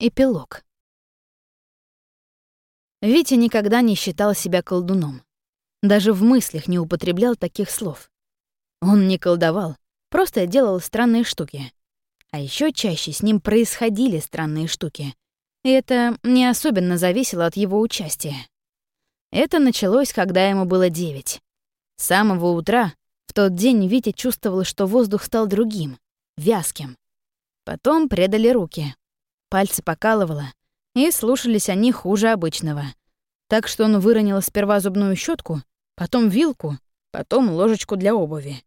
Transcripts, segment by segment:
Эпилог. Витя никогда не считал себя колдуном. Даже в мыслях не употреблял таких слов. Он не колдовал, просто делал странные штуки. А еще чаще с ним происходили странные штуки. И это не особенно зависело от его участия. Это началось, когда ему было девять. С самого утра в тот день Витя чувствовал, что воздух стал другим, вязким. Потом предали руки. Пальцы покалывало, и слушались они хуже обычного. Так что он выронил сперва зубную щетку, потом вилку, потом ложечку для обуви.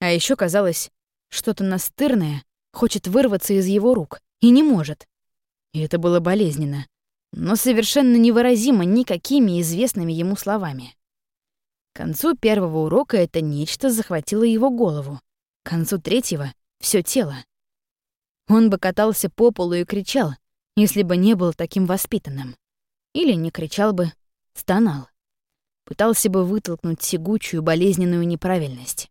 А еще казалось, что-то настырное хочет вырваться из его рук и не может. И это было болезненно, но совершенно невыразимо никакими известными ему словами. К концу первого урока это нечто захватило его голову, к концу третьего — все тело. Он бы катался по полу и кричал, если бы не был таким воспитанным. Или не кричал бы, стонал. Пытался бы вытолкнуть тягучую болезненную неправильность.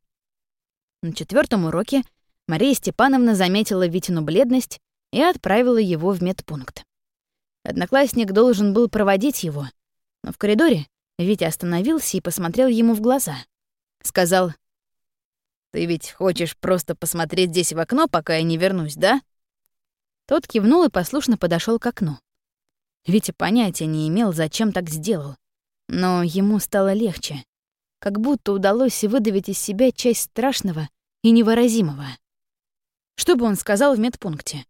На четвертом уроке Мария Степановна заметила Витину бледность и отправила его в медпункт. Одноклассник должен был проводить его, но в коридоре Витя остановился и посмотрел ему в глаза. Сказал, «Ты ведь хочешь просто посмотреть здесь в окно, пока я не вернусь, да?» Тот кивнул и послушно подошел к окну. Витя понятия не имел, зачем так сделал. Но ему стало легче. Как будто удалось выдавить из себя часть страшного и невыразимого. Что бы он сказал в медпункте?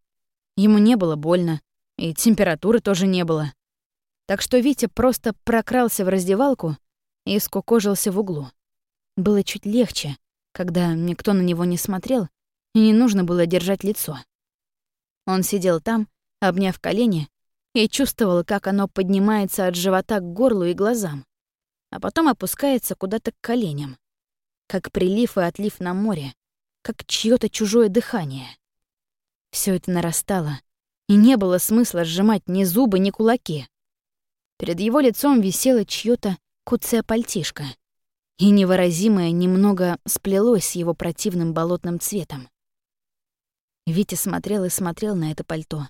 Ему не было больно, и температуры тоже не было. Так что Витя просто прокрался в раздевалку и скукожился в углу. Было чуть легче, когда никто на него не смотрел, и не нужно было держать лицо. Он сидел там, обняв колени, и чувствовал, как оно поднимается от живота к горлу и глазам, а потом опускается куда-то к коленям, как прилив и отлив на море, как чье то чужое дыхание. Все это нарастало, и не было смысла сжимать ни зубы, ни кулаки. Перед его лицом висело чье то куцая пальтишко, и невыразимое немного сплелось с его противным болотным цветом. Витя смотрел и смотрел на это пальто,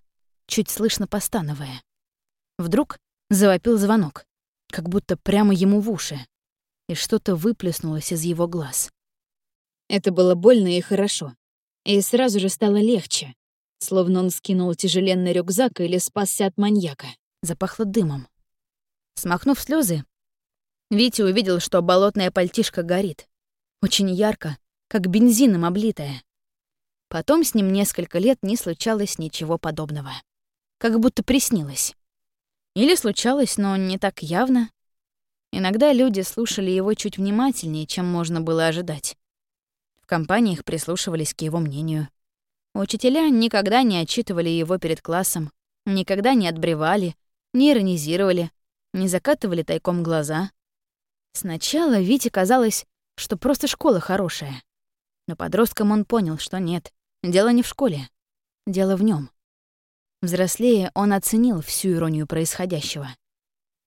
чуть слышно постановая. Вдруг завопил звонок, как будто прямо ему в уши, и что-то выплеснулось из его глаз. Это было больно и хорошо, и сразу же стало легче, словно он скинул тяжеленный рюкзак или спасся от маньяка. Запахло дымом. Смахнув слезы, Витя увидел, что болотная пальтишка горит. Очень ярко, как бензином облитая. Потом с ним несколько лет не случалось ничего подобного. Как будто приснилось. Или случалось, но не так явно. Иногда люди слушали его чуть внимательнее, чем можно было ожидать. В компаниях прислушивались к его мнению. Учителя никогда не отчитывали его перед классом, никогда не отбревали, не иронизировали, не закатывали тайком глаза. Сначала Вите казалось, что просто школа хорошая. Но подростком он понял, что нет. Дело не в школе. Дело в нем. Взрослее он оценил всю иронию происходящего.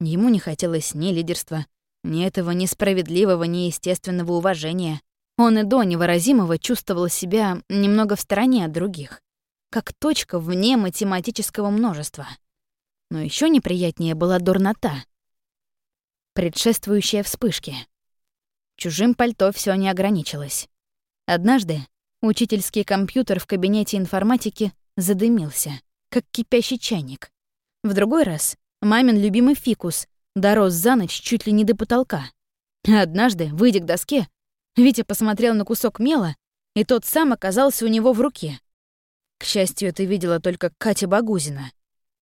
Ему не хотелось ни лидерства, ни этого несправедливого, неестественного уважения. Он и до невыразимого чувствовал себя немного в стороне от других, как точка вне математического множества. Но еще неприятнее была дурнота, предшествующая вспышке. Чужим пальто все не ограничилось. Однажды Учительский компьютер в кабинете информатики задымился, как кипящий чайник. В другой раз мамин любимый фикус дорос за ночь чуть ли не до потолка. однажды, выйдя к доске, Витя посмотрел на кусок мела, и тот сам оказался у него в руке. К счастью, это видела только Катя Багузина.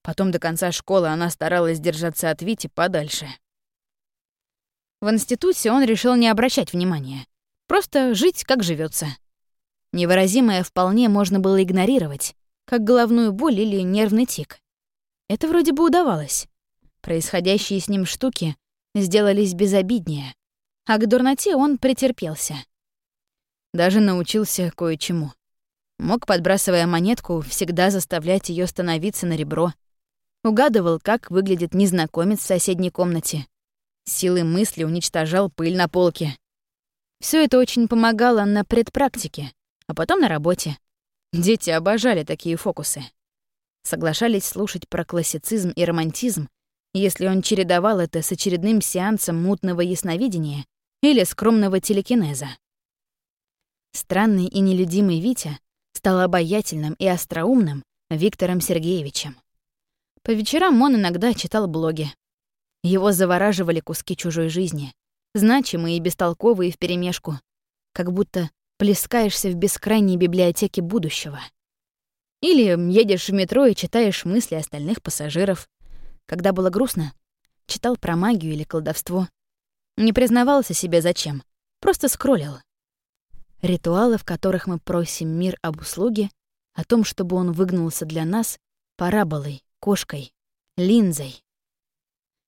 Потом до конца школы она старалась держаться от Вити подальше. В институте он решил не обращать внимания. Просто жить, как живется. Невыразимое вполне можно было игнорировать, как головную боль или нервный тик. Это вроде бы удавалось. Происходящие с ним штуки сделались безобиднее, а к дурноте он претерпелся. Даже научился кое-чему. Мог, подбрасывая монетку, всегда заставлять ее становиться на ребро. Угадывал, как выглядит незнакомец в соседней комнате. Силой мысли уничтожал пыль на полке. Все это очень помогало на предпрактике, а потом на работе. Дети обожали такие фокусы. соглашались слушать про классицизм и романтизм, если он чередовал это с очередным сеансом мутного ясновидения или скромного телекинеза. Странный и нелюдимый Витя стал обаятельным и остроумным Виктором Сергеевичем. По вечерам он иногда читал блоги. Его завораживали куски чужой жизни, значимые и бестолковые вперемешку, как будто плескаешься в бескрайней библиотеке будущего. Или едешь в метро и читаешь мысли остальных пассажиров. Когда было грустно, читал про магию или колдовство. Не признавался себе зачем, просто скроллил. Ритуалы, в которых мы просим мир об услуге, о том, чтобы он выгнулся для нас параболой, кошкой, линзой.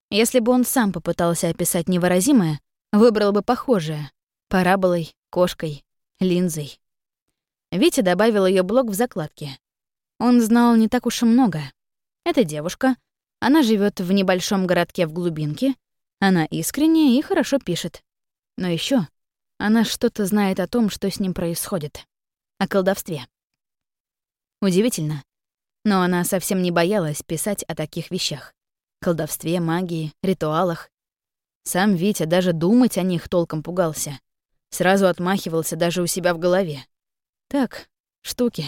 Если бы он сам попытался описать невыразимое, выбрал бы похожее — параболой, кошкой, линзой. Витя добавил ее блок в закладке. Он знал не так уж и много. Это девушка, она живет в небольшом городке в глубинке, она искренняя и хорошо пишет. Но еще она что-то знает о том, что с ним происходит. О колдовстве. Удивительно. Но она совсем не боялась писать о таких вещах. Колдовстве, магии, ритуалах. Сам Витя даже думать о них толком пугался. Сразу отмахивался даже у себя в голове. Так, штуки.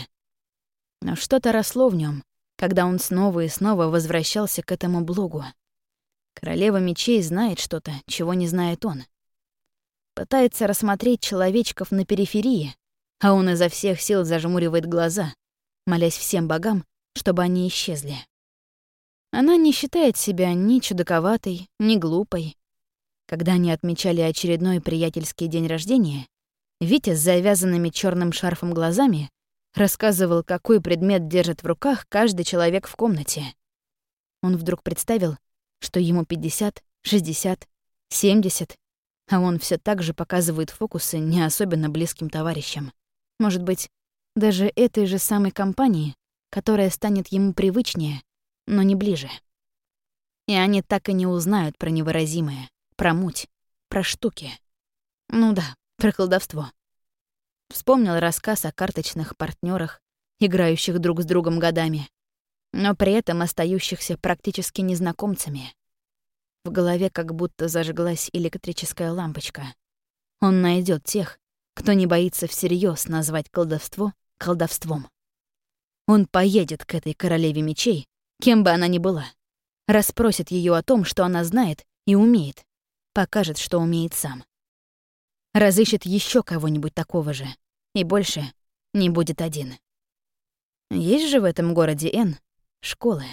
Но что-то росло в нем, когда он снова и снова возвращался к этому блогу. Королева мечей знает что-то, чего не знает он. Пытается рассмотреть человечков на периферии, а он изо всех сил зажмуривает глаза, молясь всем богам, чтобы они исчезли. Она не считает себя ни чудаковатой, ни глупой. Когда они отмечали очередной приятельский день рождения, Витя с завязанными черным шарфом глазами рассказывал, какой предмет держит в руках каждый человек в комнате. Он вдруг представил, что ему 50, 60, 70, а он все так же показывает фокусы не особенно близким товарищам. Может быть, даже этой же самой компании, которая станет ему привычнее, но не ближе. И они так и не узнают про невыразимое, про муть, про штуки. Ну да, про колдовство. Вспомнил рассказ о карточных партнерах, играющих друг с другом годами, но при этом остающихся практически незнакомцами. В голове как будто зажглась электрическая лампочка. Он найдет тех, кто не боится всерьез назвать колдовство колдовством. Он поедет к этой королеве мечей, кем бы она ни была, расспросит ее о том, что она знает и умеет, покажет, что умеет сам. Разыщет еще кого-нибудь такого же, и больше не будет один. Есть же в этом городе Н школы.